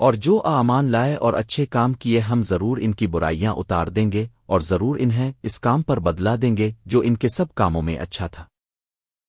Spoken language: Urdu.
اور جو آمان لائے اور اچھے کام کیے ہم ضرور ان کی برائیاں اتار دیں گے اور ضرور انہیں اس کام پر بدلا دیں گے جو ان کے سب کاموں میں اچھا تھا۔